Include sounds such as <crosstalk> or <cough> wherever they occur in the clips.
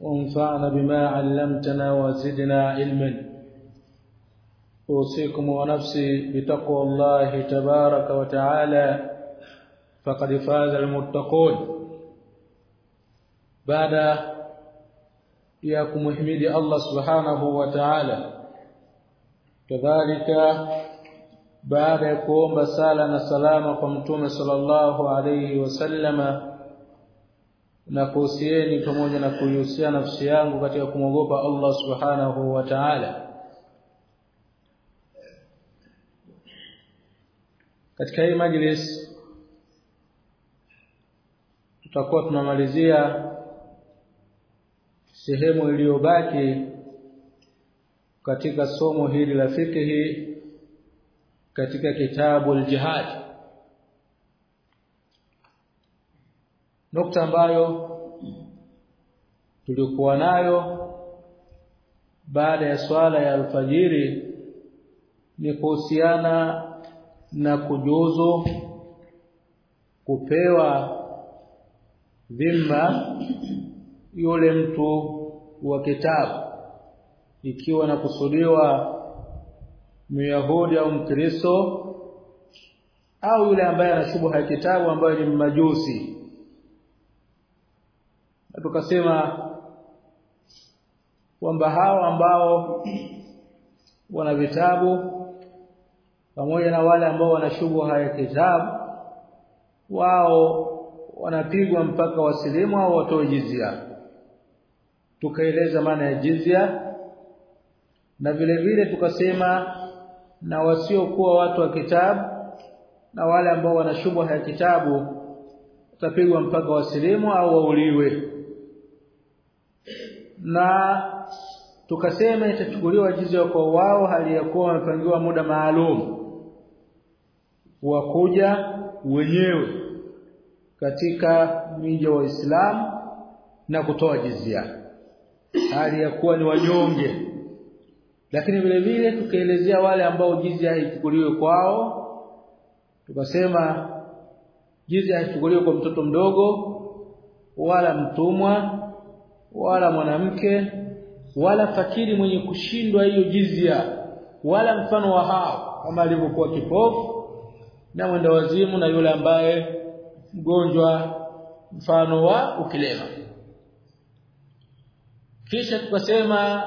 وانفعنا بما علمتنا وزدنا علما. أوصيكم ونفسي بتقوى الله تبارك وتعالى. فقد فاز المتقون. بعد ياكم احمد الله سبحانه وتعالى. كذلك بعد قوم صلاه وسلامه قومه صلى الله عليه وسلم. Na kuhusieni pamoja na kuihusia nafsi yangu katika kumwogopa Allah subhanahu wa ta'ala. Katika hii majlis tutakuwa tunamalizia sehemu iliyobaki katika somo hili la fikihi katika kitabu al-jihad nukta ambayo tulikuwa nayo baada ya swala ya alfajiri ni kuhusiana na kujuzu kupewa dhima yule mtu wa kitabu. Ikiwa nakusudiwa myahudi au mkristo au yule ambaye ana shubha ya kitabu ambayo ni majusi tukasema kwamba hao ambao wana vitabu pamoja na wale ambao wana shubha ya kitabu wao wanapigwa mpaka wasilimu au watoe jizia tukaeleza maana ya jizia na vile vile tukasema na wasiokuwa watu wa kitabu na wale ambao wana shubha ya kitabu watapigwa mpaka wasilimu au wauliwe na tukasema itachukuliwa jizia kwa wao hali ya kuwa wamepangiwa muda maalum wakuja wenyewe katika miji wa Uislamu na kutoa jizia hali ya kuwa ni wanyonge. Lakini vile vile tukaelezea wale ambao jizia haichukuliwe kwao tukasema jizia haichukuliwe kwa mtoto mdogo wala mtumwa wala mwanamke wala fakiri mwenye kushindwa hiyo jizia wala mfano wa hao kama alivyokuwa kipofu na mwenda wazimu na yule ambaye mgonjwa mfano wa ukilema. Kisha tukasema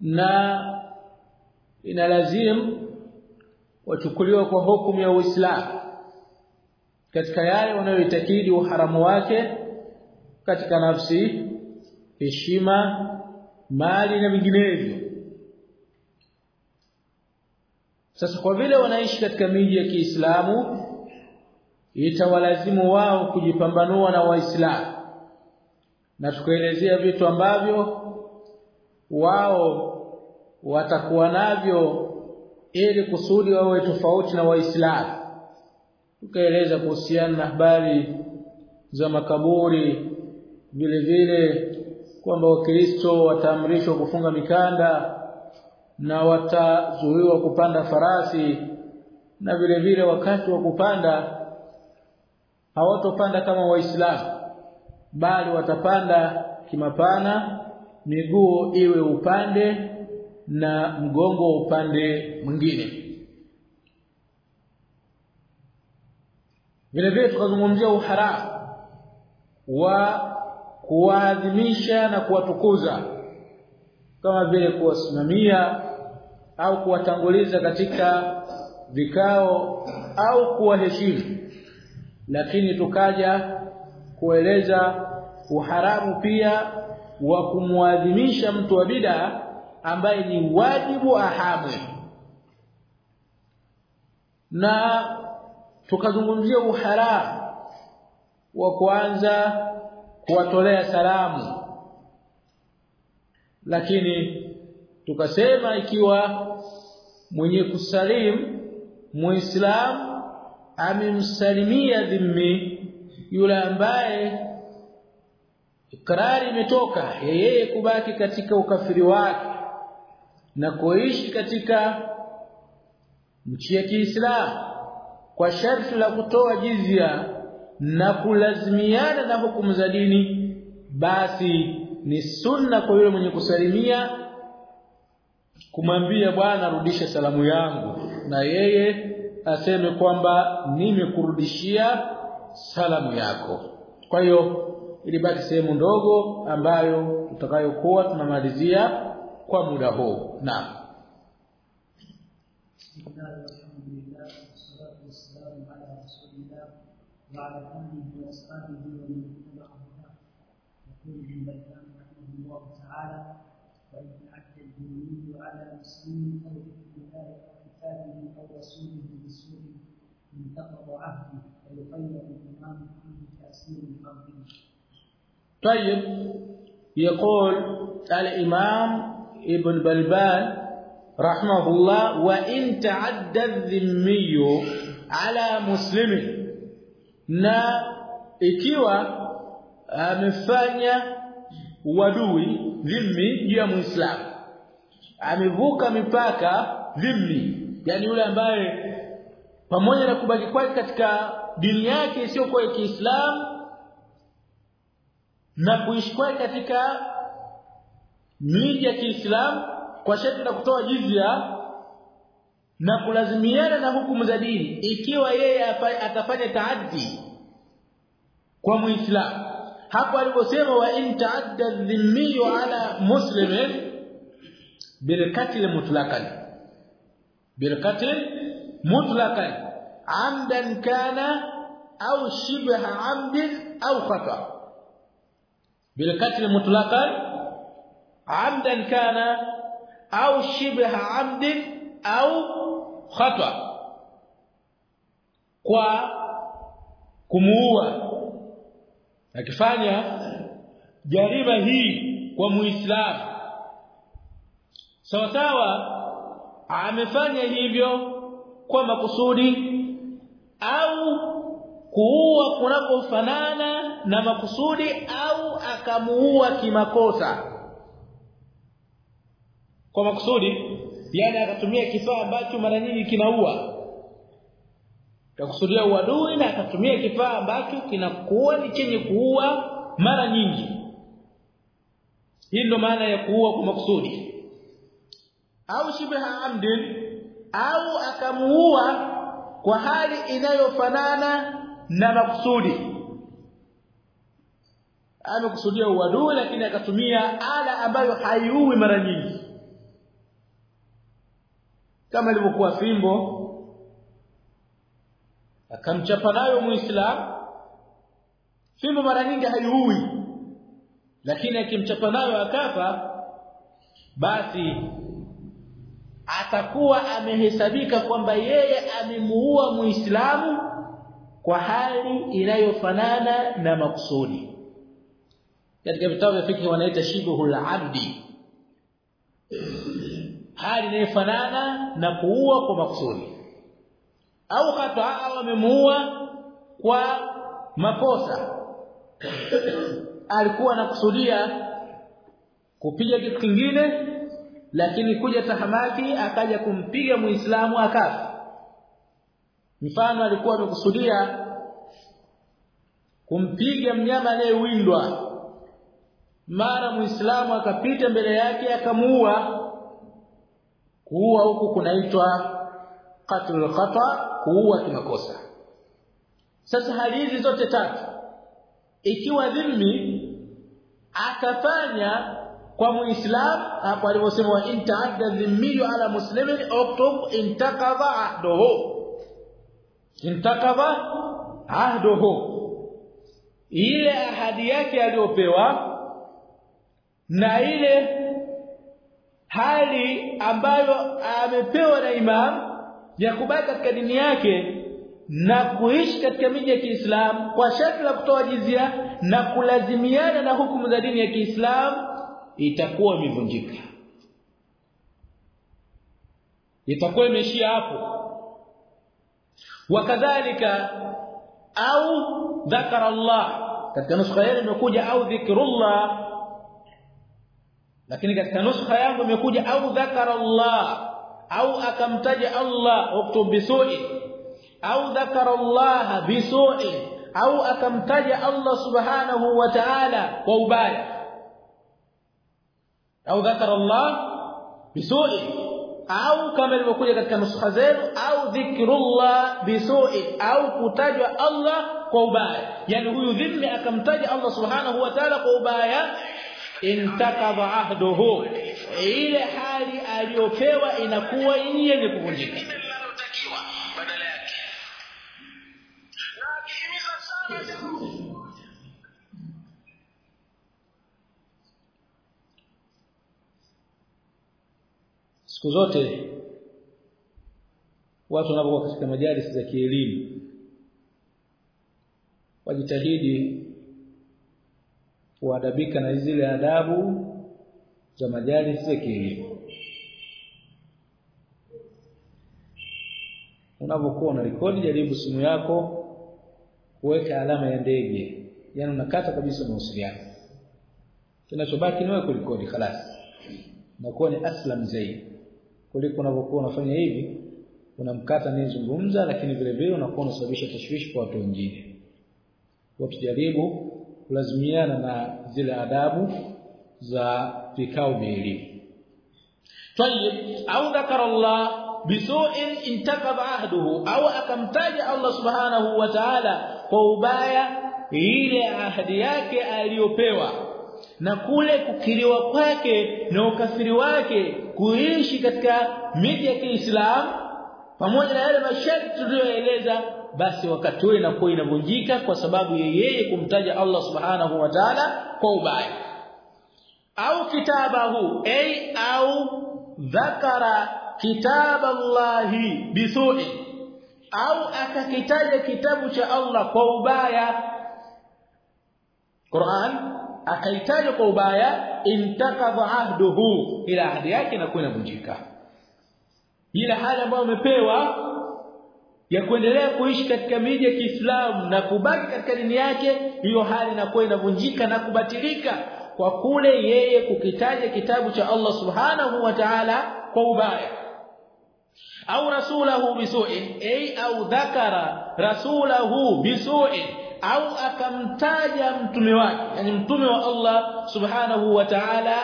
na inalazimu wachukuliwa kwa hukumu ya Uislamu katika yale wanayoitakidi uharamu wake katika nafsi heshima mali na vinginevyo sasa kwa vile wanaishi katika miji ya Kiislamu itawalazimu wao kujipambanua na waislamu. Na tukaelezea vitu ambavyo wao watakuwa navyo ili kusudi wawe tofauti na waislamu. Tukaeleza kuhusiana na habari za makaburi vile vile kwamba wakristo wataamrishwa kufunga mikanda na watazuiwa kupanda farasi na vile vile wakati wa kupanda hawatopanda kama waislamu bali watapanda kimapana miguu iwe upande na mgongo upande mwingine. Vile vile tukazungumzia uharamu wa kuwaadhimisha na kuwatukuza. Kama vile kuwasimamia au kuwatanguliza katika vikao au kuwaheshimu. Lakini tukaja kueleza uharamu pia wa kumwadhimisha mtu wa bid'a ambaye ni wajibu ahamu na tukazungumzia uharamu wa kuanza kuwatolea salamu. Lakini tukasema ikiwa mwenye kusalimu muislam amemsalimia dhimmi yule ambaye ikrari imetoka yeye kubaki katika ukafiri wake na kuishi katika nchi ya Kiislamu. Kwa sharti la kutoa jizya na kulazimiana na hukumu za dini basi ni sunna kwa yule mwenye kusalimia kumwambia bwana rudisha salamu yangu. Na yeye aseme kwamba nimekurudishia salamu yako. Kwa hiyo ilibaki sehemu ndogo ambayo tutakayokuwa tunamalizia kwa muda huu. Naam وعلى آله وأصحابه ومن اتبعه يقول ابن بيان رحمه الله تعالى وإن تعدى الديني على مسلم أو الله أو كتابه أو رسوله بسوء انتقض عهده ويخير الإمام فيه تأثير طيب يقول الإمام ابن بلبان رحمه الله وإن تعدى الذمي على مسلم na ikiwa amefanya uadui dhimmi juu ya muislamu amevuka mipaka dhimmi yani yule ambaye pamoja na kubaki kwake katika dini yake isiyokuwa ya Kiislamu na kuishi kwake katika miji ya Kiislamu kwa sharti la kutoa jizya na kulazimiana na hukumu za dini ikiwa yeye atafanya taaddi kwa muislamu. Hapo aliposema wa in taadda dhimmi ala muslimin bilqatl mutlaqan bilqatl mutlaqan amdan kana au shibha amdin au khata bilqatl mutlaqan amdan kana au shibha amdin au khata kwa kumuua. Akifanya jarima hii kwa muislamu. Sawa sawa amefanya hivyo kwa makusudi au kuua kunakofanana na makusudi au akamuua kimakosa. Kwa makusudi yani akatumia kifaa ambacho mara nyingi kinaua. Kakusudia uadui na akatumia kifaa ambacho kinakuwa ni chenye kuua mara nyingi. Hii ndo maana ya kuua kwa makusudi. Au shibha amdin au akamuua kwa hali inayofanana na makusudi. Amekusudia uadui lakini akatumia ala ambayo haiui mara nyingi kama ilivyokuwa fimbo. Akamchapa nayo muislamu fimbo mara nyingi haiui. Lakini akimchapa nayo akafa basi atakuwa amehesabika kwamba yeye amemuua muislamu kwa hali inayofanana na makusudi. Katika vitabu vya fikhi wanaita shibhul abdi hali inayofanana na kuua kwa makusudi. Au hata au amemuua kwa makosa. <clears throat> Alikuwa anakusudia kupiga kitu kingine lakini kuja tahamaki akaja kumpiga muislamu akafa. Mfano alikuwa amekusudia kumpiga mnyama anayewindwa. Mara muislamu akapita mbele yake akamuua kuua huku kunaitwa qatlul khata kuua kimakosa. Sasa hali hizi zote tatu ikiwa dhimmi akafanya kwa muislam hapo alivyosema wa intaadda dhimmi ala muslimin uktub intakadha ahduhu. Intakadha ahduhu. Ile ahadi yake aliyopewa na ile hali ambayo amepewa na imam ya kubaki katika dini yake na kuishi katika miji ya Kiislamu kwa sharti la kutoa jizia na kulazimiana na hukumu za dini ya Kiislamu itakuwa imevunjika. Itakuwa imeishia hapo. Wakadhalika au dhakara Allah katika nuskha yenu imekuja au dhikrullah lakini katika nuskha yangu imekuja au dhakara Allah au akamtaja Allah uktub bisu'i au dhakara Allah bisu'i au akamtaja Allah subhanahu wa ta'ala kwa ubaya au dhakara Allah bisu'i au kama ilivyokuja katika nuskha zenu au dhikrullah bisu'i au kutajwa Allah kwa ubaya yani huyu dhimmi akamtaja Allah subhanahu wa ta'ala kwa ubaya intakadha ahduhu. Ile hali aliyopewa inakuwa yenye kuvunjika. Siku zote watu wanapokuwa katika majalisi za kielimu wajitahidi kuadabika na zile adabu za majalisi za kielimu unapokuwa una rekodi jaribu simu yako kuweka alama ya ndege yani unakata kabisa mawasiliano kinachobaki ni wewe kurekodi خلاص nakuwa ni aslam zaidi kuliko unapokuwa unafanya hivi unamkata nizungumza lakini vile vile unakuwa unasababisha tashwishi kwa watu wengine kwa tujaribu kulazimiana na zile adabu za vikao vya elimu طيب au dhakara Allah bisu'in intakaba ahduhu au akamtaja Allah subhanahu wa ta'ala kwa ubaya ile ahadi yake aliyopewa na kule kukiriwa kwake na ukafiri wake kuishi katika miji ya Kiislamu pamoja na yale masharti tuliyoeleza basi wakati huo inakuwa inavunjika kwa sababu yeye kumtaja Allah subhanahu wa ta'ala kwa ubaya. Au kitabahu ay au dhakara kitaballahi bisu'i. Au akakitaja kitabu cha Allah kwa ubaya. Qur'an akaitaja kwa ubaya intakadha ahduhu. Ila ahadi yake inakuwa inavunjika. Ila hali ambayo umepewa ya kuendelea kuishi katika miji ya Kiislamu na kubaki katika dini yake hiyo hali inakuwa inavunjika na kubatilika kwa kule yeye kukitaja kitabu cha Allah Subhanahu wa Ta'ala kwa ubaya. Au rasulahu bisu'in ay au dhakara rasulahu bisu'in au akamtaja mtume wake yani mtume wa Allah subhanahu wa ta'ala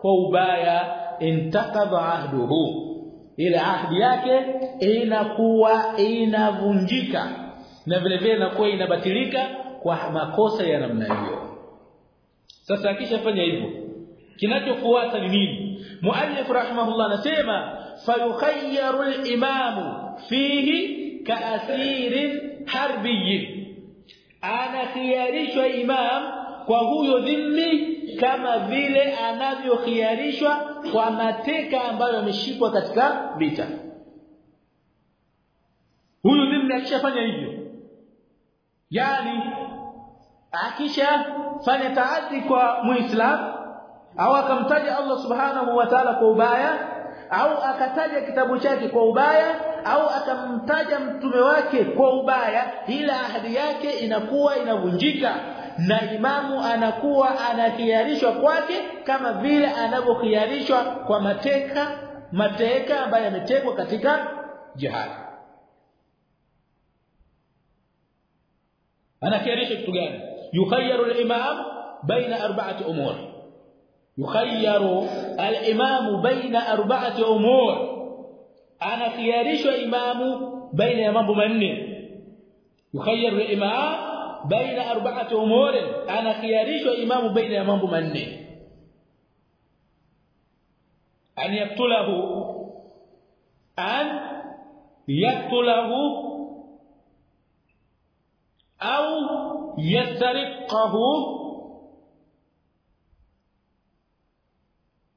kwa ubaya intakadha ahduhu ile ahdi yake inakuwa inavunjika na vile vile inakuwa inabatilika kwa makosa ya namna hiyo. Sasa akishafanya hivyo kinachofuata ni nini? Muallif rahimahullah anasema fayukhayyaru al-imamu fihi kaathirin harbiyyin anakhiarishwa imam kwa huyo dhimmi kama vile anavyokhiarishwa kwa mateka ambayo yameshikwa katika vita. Huyo dhimmi akishafanya hivyo yani akishafanya taati kwa muislam au akamtaja Allah subhanahu wa ta'ala kwa ubaya au akataja kitabu chake kwa ubaya au akamtaja mtume wake kwa ubaya ila ahadi yake inakuwa inavunjika na imamu anakuwa anakiarishwa kwake kama vile anavyokhiarishwa kwa mateka mateka ambaye yametekwa katika jihad anakiarishwa kitu gani? Yukhayyaru al-imam baina arba'ati umur. Yukhayyaru al-imam baina arba'ati umur. Anakiarishwa imamu baina ya mambo manne. Yukhayyaru al-imam baina arba'ati umur anakiarishwa imamu baina ya mambo manne an yaktulahu an yaktulahu au yastariqahu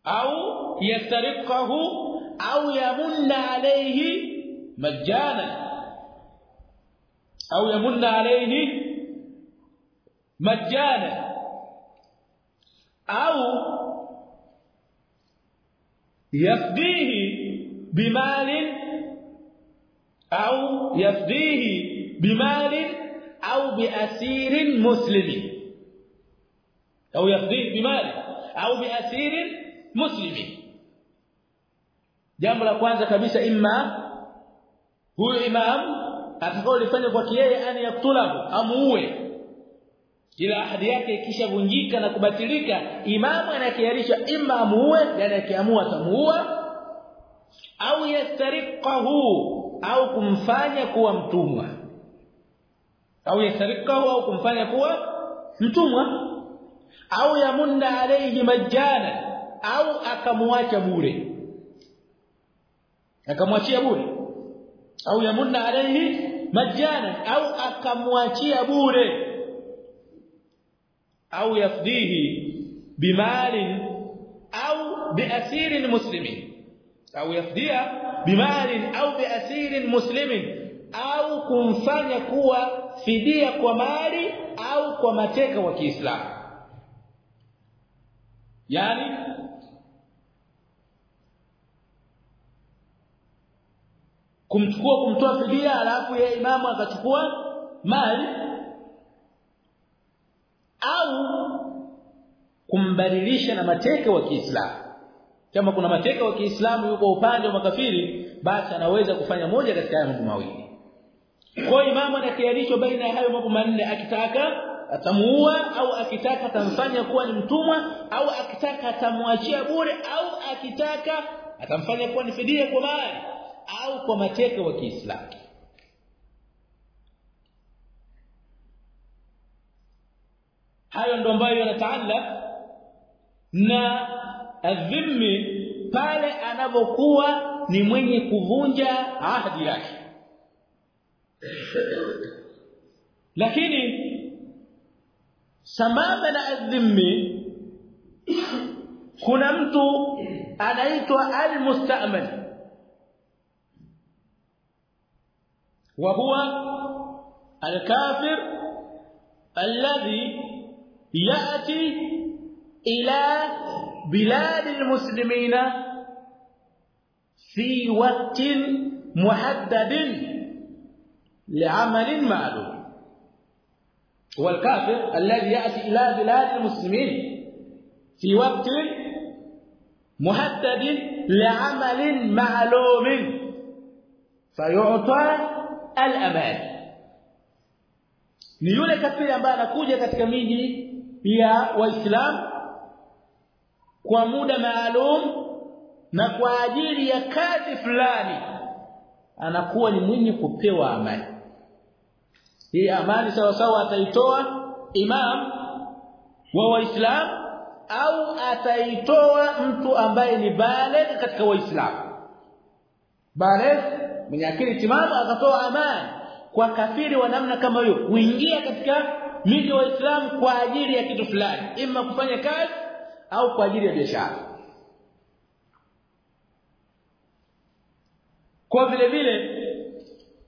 au yastariqahu au yamunna alayhi majana au yamunna alayhi majana au يفديه بمال au yafdihi بمال او biasirin مسلم. au yafdihi bimalin au biasirin مسلم. La kwanza kabisa imma huyu imam atakaolifanya kwa yeye ani yaktulahu amuue ila ahadi yake ikishavunjika na kubatilika imamu anakiarisha imma amuue yani akiamua atamuua au yastariqahu au kumfanya kuwa mtumwa. Au yastariqahu au kumfanya kuwa mtumwa. Au yamunna alayhi majana au akamwacha bure. Akamwachia bure. Au yamunna alayhi majana au akamwachia bure au yafdihi bimalin au biasirin muslimin. Au yafdia bimalin au biasirin muslimin. Au kumfanya kuwa fidia kwa mali au kwa mateka wa Kiislamu. Yani kumchukua kumtoa fidia alafu yeye imamu akachukua mali au kumbadilisha na mateka wa Kiislamu. Kama kuna mateka wa Kiislamu yuko upande wa makafiri basi anaweza kufanya moja katika hayo mambo mawili. Kwa imamu anakiarishwa baina ya hayo mambo manne akitaka atamuua au akitaka atamfanya kuwa ni mtumwa au akitaka atamwachia bure au akitaka atamfanya kuwa ni fidia kwa mali au kwa mateka wa Kiislamu. Hayo ndo ambayo yanataalla na adhimmi pale anapokuwa ni mwenye kuvunja ahadi yake lakini sambamba na adhimmi kuna mtu anaitwa almustaman وهو الكافر الذي ياتي إلى بلاد المسلمين في وقت محدد لعمل معلوم. هو الكافر الذي يأتي إلى بلاد المسلمين في وقت محدد لعمل معلوم. فيعطى al-aman ni yule kafiri ambaye anakuja katika miji kwa muda maalum na kwa ajili ya kazi fulani anakuwa ni mwenye kupewa amani. Hii amani sawa sawa ataitoa imam wa waislam au ataitoa mtu ambaye ni baligh katika waislamu baligh mwenye akili timamu akatoa amani kwa kafiri wa namna kama hiyo kuingia katika miji wa Uislamu kwa ajili ya kitu fulani ima kufanya kazi au kwa ajili ya biashara. Kwa vile vile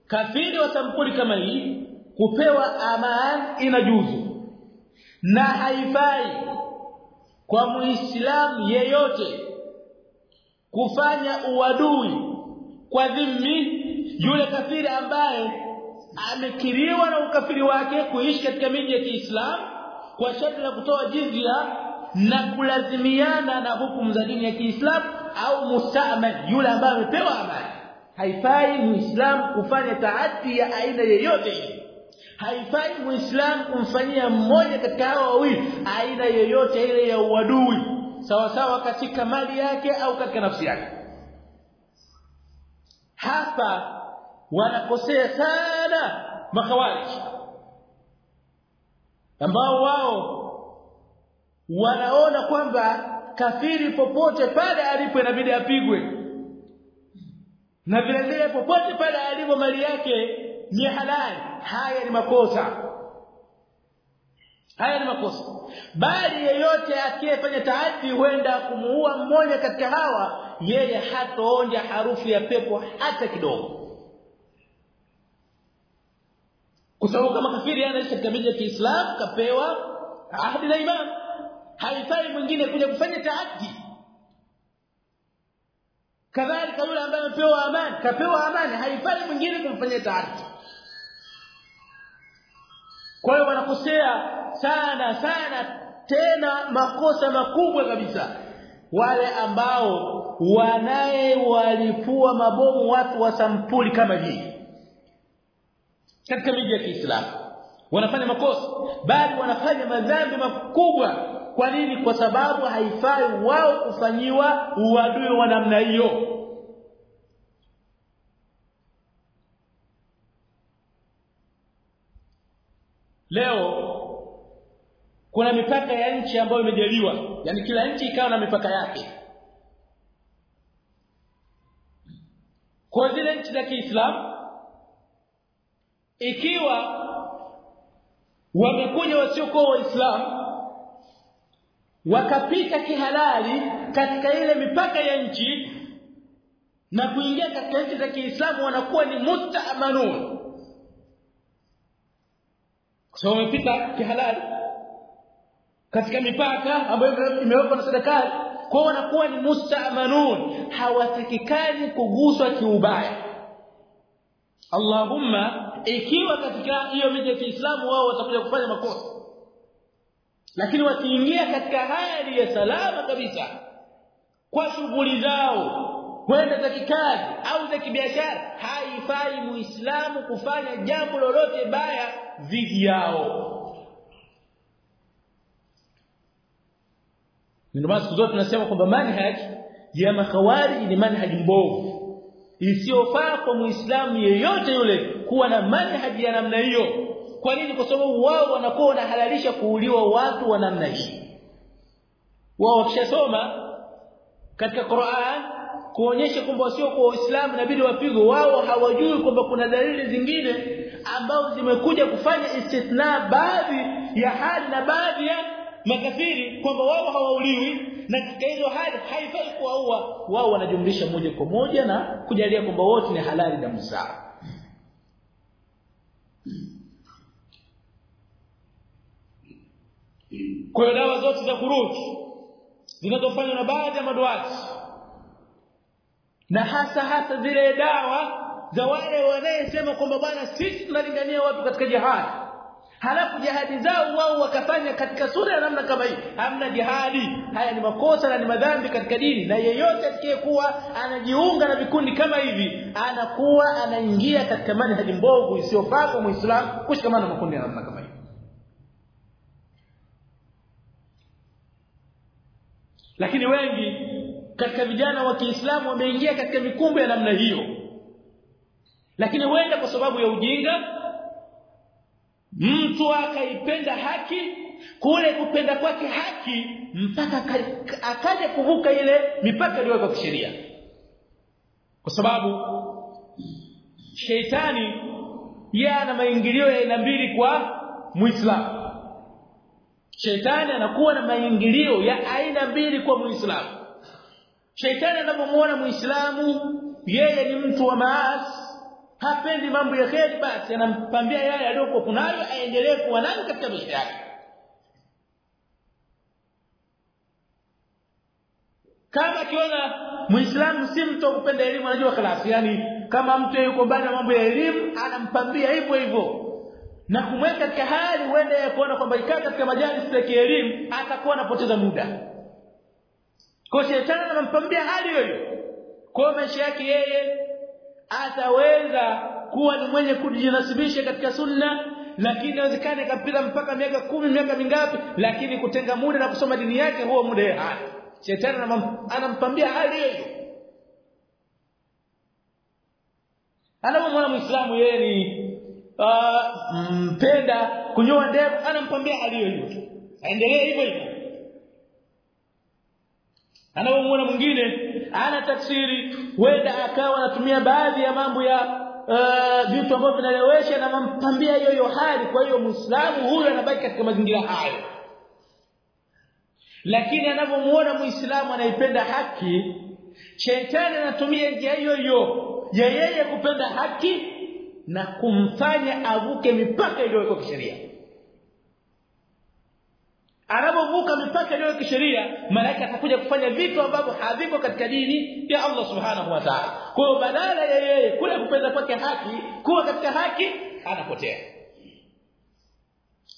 kafiri wa sampuli kama hii kupewa amani inajuzu na haifai kwa muislamu yeyote kufanya uadui kwa dhimmi yule kafiri ambaye amekiriwa na ukafiri wake kuishi katika miji ya Kiislamu kwa sharti la kutoa jizya na kulazimiana na hukumu za dini ya Kiislamu au mustaman yule ambaye amepewa amani. Haifai muislamu kufanya taati ya aina yoyote haifai muislamu kumfanyia mmoja katika hao wawili aina yoyote ile ya uadui sawa sawa katika mali yake au katika nafsi yake. Hapa wanakosea sana makhawarij ambao wao wanaona kwamba kafiri popote pale alipo inabidi apigwe. Na vile vile popote pale alipo mali yake ni halali. Haya ni makosa. Haya ni makosa. Bali yeyote akiyefanya taati huenda kumuua mmoja katika hawa yeye hataonja harufu ya pepo hata kidogo. Kwa sababu kama kafiri anaishi katika miji ya Kiislamu kapewa ahdi na imam haifai mwingine kuja kufanya taaddi. Kadhalika yule ambaye amepewa amani kapewa amani haifai mwingine kumfanyia taadi kwa hiyo wanakosea sana sana tena makosa makubwa kabisa. Wale ambao wanaye walipua mabomu watu wa sampuli kama hii. Katika miji ya Kiislamu wanafanya makosa bali wanafanya madhambi makubwa kwa nini? Kwa sababu haifai wao kufanyiwa uadui wa namna hiyo. Leo kuna mipaka ya nchi ambayo imejaliwa. Yani kila nchi ikawa na mipaka yake. Kwa zile nchi za Kiislamu ikiwa wamekuja wasiokuwa waislamu wakapita kihalali katika ile mipaka ya nchi na kuingia katika nchi za Kiislamu wanakuwa ni mutaamanun. Kwa sababu wamepita kihalali katika mipaka ambayo imewekwa na serikali kwa wanakuwa ni mustaamanun hawatakikani kuguswa kiubaya. Allahumma ikiwa katika hiyo miji ya Kiislamu wao watakuja kufanya makosa lakini wakiingia katika hali ya salama kabisa kwa shughuli zao kwenda za kikazi au za kibiashara haifai muislamu kufanya jambo lolote baya dhidi yao. Ndio maana siku zote tunasema kwamba manhaj ya makhawari ni manhaj mbovu. Isiyofaa kwa muislamu yeyote yule kuwa na manhaj ya namna hiyo kwa nini? Kwa sababu wao wanakuwa wanahalalisha kuuliwa watu wa namna hii. Wao wakishasoma katika Qur'an kuonyesha kwamba sio kwa Uislamu inabidi wapigwe wao hawajui kwamba kuna dalili zingine ambazo zimekuja kufanya istithna baadhi ya hali na baadhi ya makafiri kwamba wao hawauliwi na katika hizo hali haifai kuwaua. Wao wanajumlisha moja kwa moja na kujalia kwamba wote ni halali damu zao kwa hiyo dawa zote za kuruki zinazofanywa na baadhi ya maduati na hasa hasa zile dawa za wale wanayesema kwamba bwana sisi tunalingania watu katika jihadi halafu jihadi zao wao wakafanya katika sura ya namna kama hii. Hamna jihadi. Haya ni makosa na ni madhambi katika dini na yeyote atakayekuwa anajiunga na vikundi kama hivi anakuwa anaingia katika manhaji mbovu isiyofaa kwa muislamu kushikamana na makundi ya namna kama hii lakini wengi katika vijana wa Kiislamu wameingia katika mikumbo ya namna hiyo. Lakini huenda kwa sababu ya ujinga mtu akaipenda haki kule kupenda kwake haki mpaka akaja kuvuka ile mipaka iliyowekwa kisheria. Kwa sababu sheitani yeye ana maingilio ya aina mbili kwa muislamu sheitani anakuwa na maingilio ya aina mbili kwa muislamu. Shetani anapomuona muislamu yeye ni mtu wa maasi hapendi mambo ya kheri basi anampambia yale aliyokuwa kunayo aendelee kuwa nayo katika maisha yake. Kama akiona muislamu si mtu kupenda elimu anajua kalasi yani kama mtu yuko mbali na mambo ya elimu anampambia hivyo hivyo na kumweka katika hali huenda ya kuona kwamba ikaa katika majalis ya kielimu atakuwa anapoteza muda. Kwa shetani anampambia hali hiyo kwa maisha yake yeye ataweza kuwa ni mwenye kujinasibisha katika sunna lakini inawezekana ikapita mpaka miaka kumi miaka mingapi lakini kutenga muda na kusoma dini yake huo muda hana shetani anampambia hali hiyo anapomwona muislamu yeye ni mpenda kunyoa ndevu anampambia aliyo hiyo aendelee hivyo hivyo. Anapomwona mwingine ana tafsiri wenda akawa anatumia baadhi ya mambo ya uh, vitu ambavyo vinalewesha na mampambia hiyo hiyo hali. Kwa hiyo muislamu huyo anabaki katika mazingira hayo. Lakini anapomuona muislamu anaipenda haki shetani anatumia njia hiyo hiyo ya yeye kupenda haki na kumfanya avuke mipaka iliyowekwa kisheria. Anapovuka mipaka ile kisheria malaika atakuja kufanya vitu ambavyo haviko katika dini ya Allah subhanahu wa ta'ala. Kwa hiyo badala ya yeye kule kupenda kwake haki kuwa katika haki anapotea.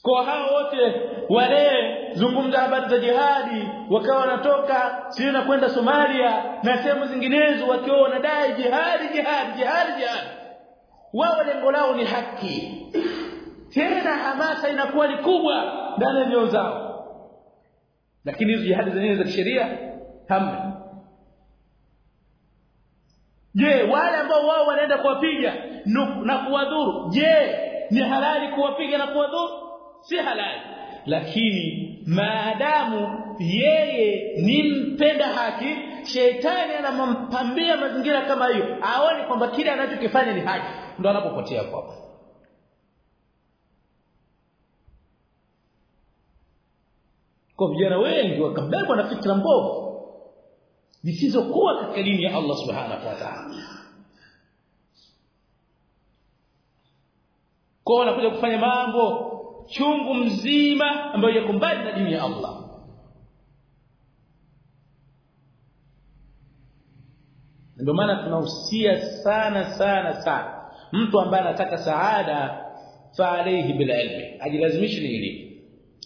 Kwa hao wote wale zungumza habari za jihadi wakawa wanatoka sio na kwenda Somalia na sehemu zinginezo wakiwa wanadai jihadi jihadi jihadi jihadi wao lengo lao ni haki. Tena hamasa inakuwa ni kubwa ndani ya nyoyo zao. Lakini hizo jihadi zenyewe za kisheria hamna. Je wale ambao wao wanaenda kuwapiga na kuwadhuru je ni halali kuwapiga na kuwadhuru? Si halali. Lakini maadamu yeye ni mpenda haki shetani anampambia mazingira kama hiyo aone kwamba kile anachokifanya ni haki ndo anapopotea kwa kwa vijana wengi wakabebwa na fikra mbovu zisizokuwa katika dini ya Allah subhanahu wa ta'ala. Kwa wanakuja kufanya mambo chungu mzima ambayo yako mbali na dini ya Allah. Ndio maana tunahusia sana sana sana mtu ambaye anataka saada fa alayhi bil ilmi. Ajilazimishe ni elimu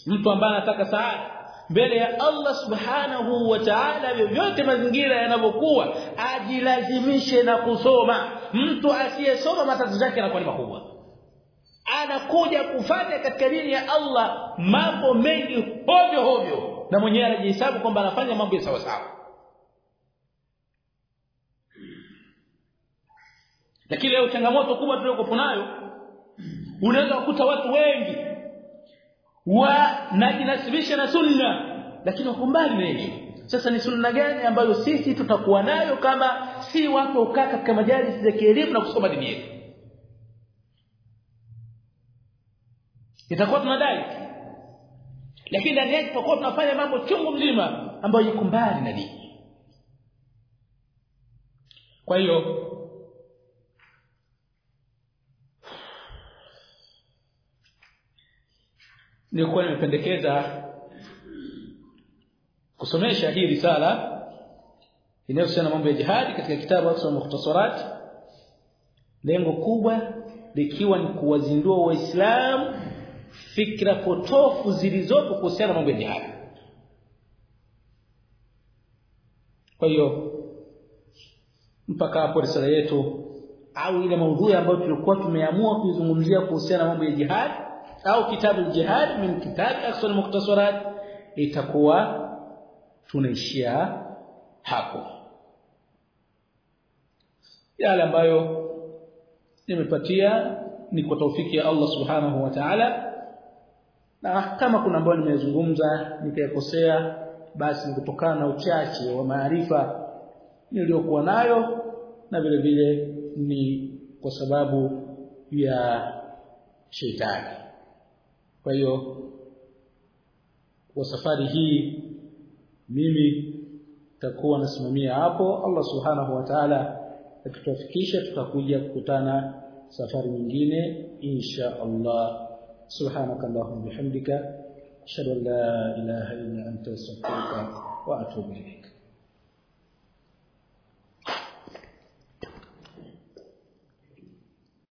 mtu ambaye anataka saada mbele ya Allah subhanahu wa ta'ala vyovyote mazingira yanavyokuwa ajilazimishe na kusoma. Mtu asiyesoma matatizo yake yanakuwa ni makubwa. Anakuja kufanya katika dini ya Allah mambo mengi hovyo hovyo na mwenyewe anajihesabu kwamba anafanya mambo ya sawa sawa lakini leo changamoto kubwa tuliyokuwa nayo unaweza kukuta watu wengi wanajinasibisha na sunna lakini wako mbali na hiyo sasa ni sunna gani ambayo sisi tutakuwa nayo kama si watu ukaa katika majali za kielimu na kusoma dini yetu? Itakuwa tunadai. Lakini ndani yake tutakuwa tunafanya mambo chungu mzima ambayo yako mbali na dini. Kwa hiyo nilikuwa nimependekeza kusomesha hii risala inayohusiana na mambo ya jihadi katika kitabu cha Mukhtasarat lengo kubwa likiwa ni kuwazindua waislamu fikra potofu zilizopo kuhusiana na mambo ya jihadi. Kwa hiyo mpaka hapo risala yetu au ile maudhui ambayo tulikuwa tumeamua kuizungumzia kuhusiana na mambo ya jihadi au kitabu al-jihad min kitab aksal muktasarat itakuwa tunaishia hapo. Yale ambayo nimepatia ni kwa taufiki ya Allah subhanahu wa ta'ala na kama kuna ambayo nimezungumza nikaikosea basi nikutokana na uchache wa maarifa niliyokuwa nayo na vile vile ni kwa sababu ya shetani kwa hiyo kwa safari hii mimi takuwa nasimamia hapo. Allah subhanahu wa ta'ala akitufikisha tutakuja kukutana safari nyingine insha Allah. Subhanaka allahumma bihamdika ashhadu an la ilaha illa anta astaghfiruka wa atubu ilaik